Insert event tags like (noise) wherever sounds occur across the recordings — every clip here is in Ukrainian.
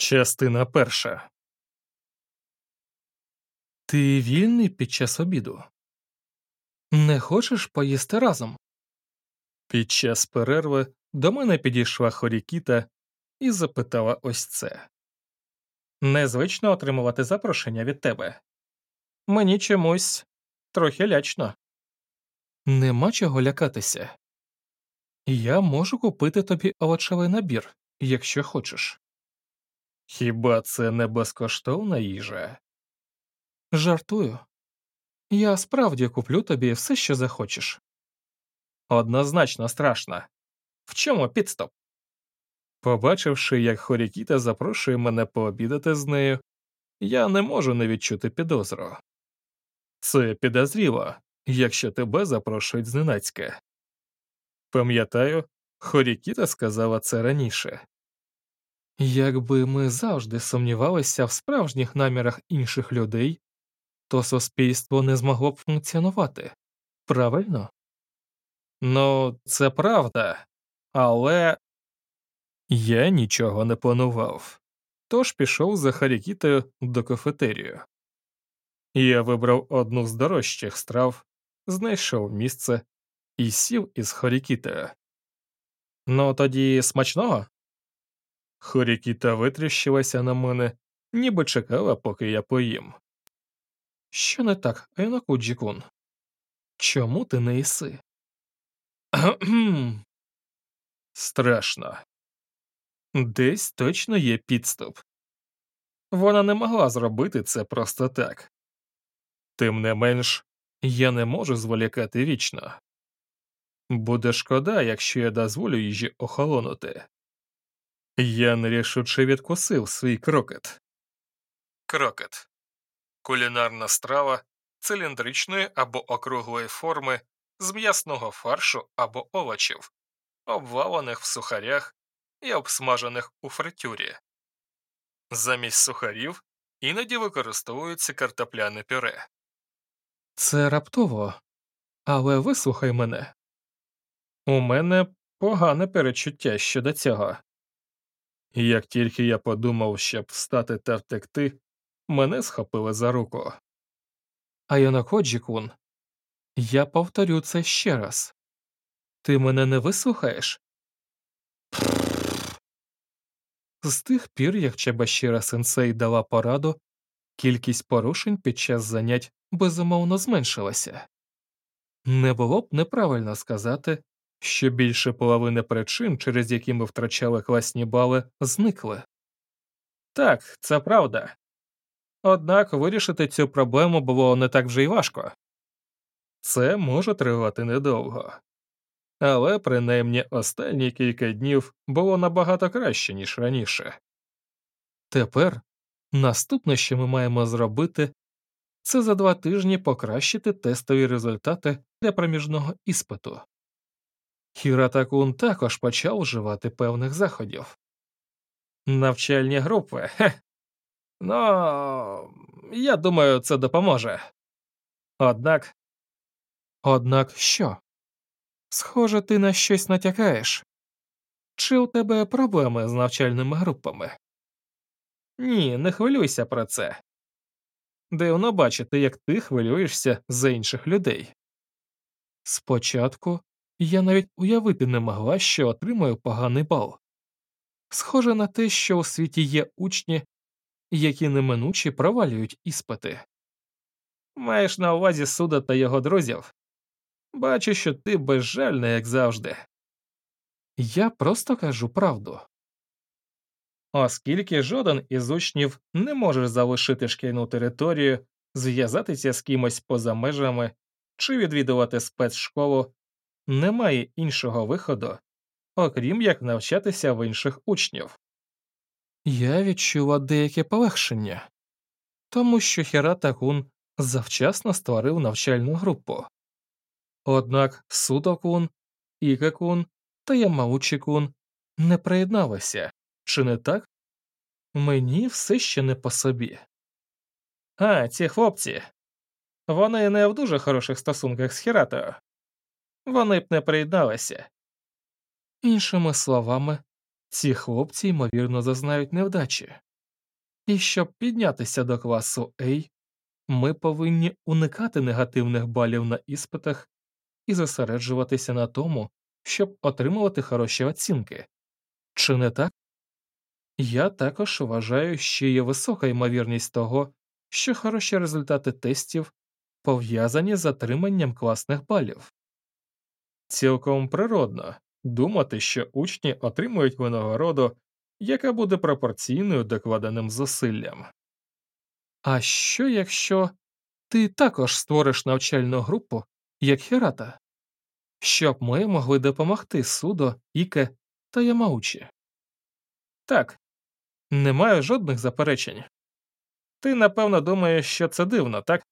Частина перша. Ти вільний під час обіду? Не хочеш поїсти разом? Під час перерви до мене підійшла Хорікіта і запитала ось це. Незвично отримувати запрошення від тебе. Мені чомусь трохи лячно. Нема чого лякатися. Я можу купити тобі овочевий набір, якщо хочеш. Хіба це не безкоштовна їжа? Жартую. Я справді куплю тобі все, що захочеш. Однозначно страшно. В чому підстоп? Побачивши, як Хорікіта запрошує мене пообідати з нею, я не можу не відчути підозру. Це підозріло, якщо тебе запрошують зненацька. Пам'ятаю, Хорікіта сказала це раніше. Якби ми завжди сумнівалися в справжніх намірах інших людей, то суспільство не змогло б функціонувати. Правильно? Ну, це правда, але я нічого не планував, тож пішов за Харікітою до кафетерію. Я вибрав одну з дорожчих страв, знайшов місце і сів із Хорікітою. Ну, тоді смачного? Хорікіта витріщилася на мене, ніби чекала, поки я поїм. Що не так, Енокуджі-кун? Чому ти не їси? (clears throat) Страшно. Десь точно є підступ. Вона не могла зробити це просто так. Тим не менш, я не можу зволікати вічно. Буде шкода, якщо я дозволю їжі охолонути. Я нерішуче відкусив свій крокет. Крокет кулінарна страва циліндричної або округлої форми з м'ясного фаршу або овочів, обвалених в сухарях і обсмажених у фритюрі. Замість сухарів іноді використовується картопляне пюре. Це раптово, але вислухай мене. У мене погане перечуття щодо цього. Як тільки я подумав, щоб встати та втекти, мене схопили за руку. Айоноходжі-кун, я повторю це ще раз. Ти мене не вислухаєш? З тих пір, як Чебашіра сенсей дала пораду, кількість порушень під час занять безумовно зменшилася. Не було б неправильно сказати, що більше половини причин, через які ми втрачали класні бали, зникли. Так, це правда. Однак вирішити цю проблему було не так вже й важко. Це може тривати недовго. Але принаймні останні кілька днів було набагато краще, ніж раніше. Тепер наступне, що ми маємо зробити, це за два тижні покращити тестові результати для проміжного іспиту. Хіратакун також почав вживати певних заходів. Навчальні групи. (laughs) Хе. Ну, я думаю, це допоможе. Однак. Однак що? Схоже, ти на щось натякаєш. Чи у тебе проблеми з навчальними групами? Ні, не хвилюйся про це. Дивно бачити, як ти хвилюєшся за інших людей. Спочатку я навіть уявити не могла, що отримаю поганий бал. Схоже на те, що у світі є учні, які неминуче провалюють іспити. Маєш на увазі суда та його друзів? Бачу, що ти безжальний, як завжди. Я просто кажу правду. Оскільки жоден із учнів не може залишити шкільну територію, зв'язатися з кимось поза межами чи відвідувати спецшколу, немає іншого виходу, окрім як навчатися в інших учнів. Я відчула деяке полегшення, тому що Хірата Кун завчасно створив навчальну групу. Однак Судо-кун, Іке-кун та Ямаучі-кун не приєдналися, чи не так? Мені все ще не по собі. А, ці хлопці. Вони не в дуже хороших стосунках з Хіратою. Вони б не приєдналися. Іншими словами, ці хлопці, ймовірно, зазнають невдачі. І щоб піднятися до класу A, ми повинні уникати негативних балів на іспитах і зосереджуватися на тому, щоб отримувати хороші оцінки. Чи не так? Я також вважаю, що є висока ймовірність того, що хороші результати тестів пов'язані з отриманням класних балів. Цілком природно думати, що учні отримують винагороду, яка буде пропорційною докладеним зусиллям. А що якщо ти також створиш навчальну групу, як Хірата, щоб ми могли допомогти Судо, Іке та Ямаучі? Так, не маю жодних заперечень. Ти, напевно, думаєш, що це дивно, так?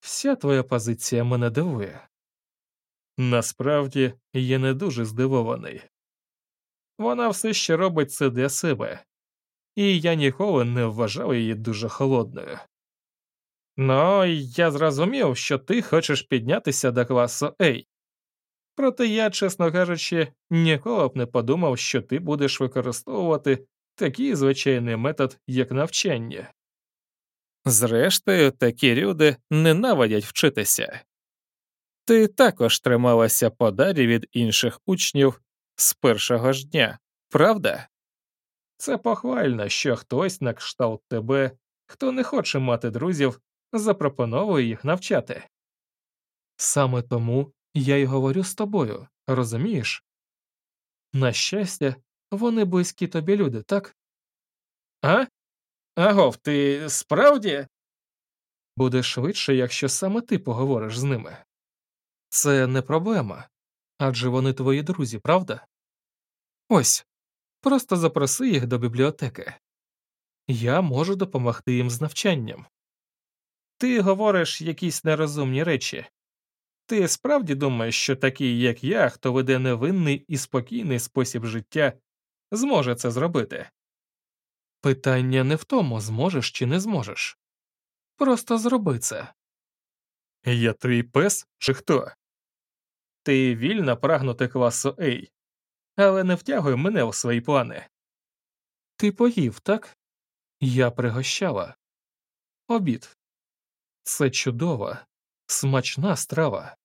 Вся твоя позиція мене дивує. Насправді я не дуже здивований. Вона все ще робить це для себе, і я ніколи не вважав її дуже холодною. Ну, я зрозумів, що ти хочеш піднятися до класу A. Проте я, чесно кажучи, ніколи б не подумав, що ти будеш використовувати такий звичайний метод, як навчання. Зрештою, такі люди ненавидять вчитися. Ти також трималася подалі від інших учнів з першого ж дня, правда? Це похвально, що хтось на кшталт тебе, хто не хоче мати друзів, запропоновує їх навчати. Саме тому я й говорю з тобою, розумієш? На щастя, вони близькі тобі люди, так? А? Агов, ти справді? Буде швидше, якщо саме ти поговориш з ними. Це не проблема адже вони твої друзі, правда? Ось просто запроси їх до бібліотеки. Я можу допомогти їм з навчанням. Ти говориш якісь нерозумні речі. Ти справді думаєш, що такий, як я, хто веде невинний і спокійний спосіб життя, зможе це зробити? Питання не в тому, зможеш чи не зможеш. Просто зроби це. Я твій пес чи хто? Ти вільно прагнути класу A, але не втягуй мене у свої плани. Ти поїв, так? Я пригощала. Обід. Це чудова, смачна страва.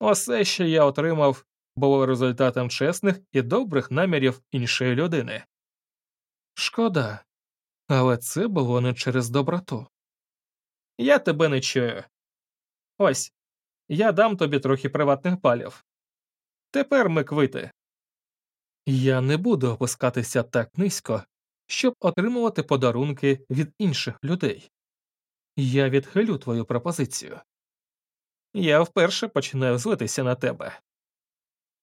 Усе, що я отримав, було результатом чесних і добрих намірів іншої людини. Шкода, але це було не через доброту. Я тебе не чую. Ось я дам тобі трохи приватних балів. Тепер ми квити. Я не буду опускатися так низько, щоб отримувати подарунки від інших людей. Я відхилю твою пропозицію. Я вперше починаю злитися на тебе.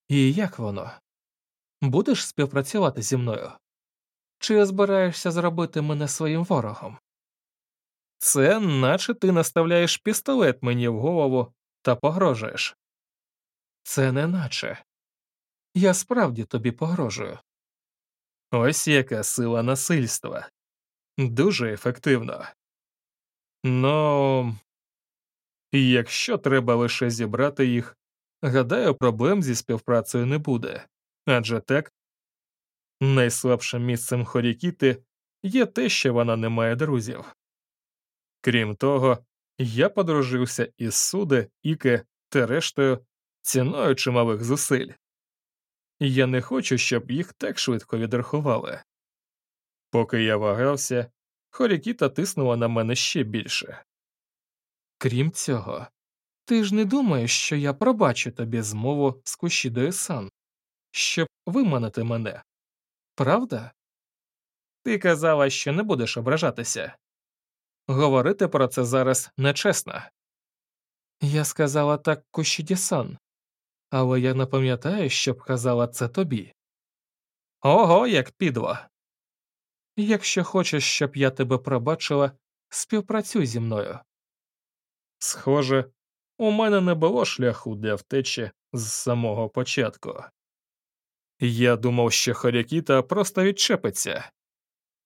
І як воно? Будеш співпрацювати зі мною? Чи збираєшся зробити мене своїм ворогом? Це наче ти наставляєш пістолет мені в голову та погрожуєш. Це не наче. Я справді тобі погрожую. Ось яка сила насильства. Дуже ефективно. Ну, якщо треба лише зібрати їх, гадаю, проблем зі співпрацею не буде. Адже так, найслабшим місцем Хорікіти є те, що вона не має друзів. Крім того, я подружився із Суде, Іке та рештою ціною чималих зусиль. Я не хочу, щоб їх так швидко відрахували. Поки я вагався, Хорікіта тиснула на мене ще більше. Крім цього, ти ж не думаєш, що я пробачу тобі змову з Кушідою сан, щоб виманити мене, правда? Ти казала, що не будеш ображатися. Говорити про це зараз нечесно. Я сказала так Кушіді-сан, але я не пам'ятаю, щоб казала це тобі. Ого, як підло. Якщо хочеш, щоб я тебе пробачила, співпрацюй зі мною. Схоже, у мене не було шляху для втечі з самого початку. Я думав, що Хорякіта просто відчепиться,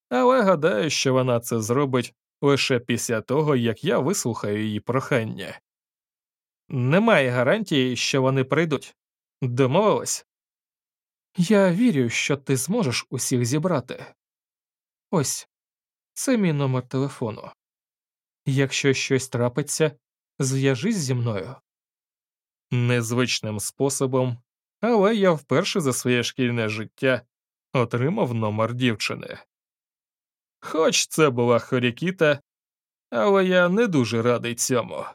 але гадаю, що вона це зробить лише після того, як я вислухаю її прохання. Немає гарантії, що вони прийдуть. домовилась. Я вірю, що ти зможеш усіх зібрати. Ось це мій номер телефону. Якщо щось трапиться, зв'яжись зі мною. Незвичним способом, але я вперше за своє шкільне життя отримав номер дівчини. Хоч це була Хорікіта, але я не дуже радий цьому.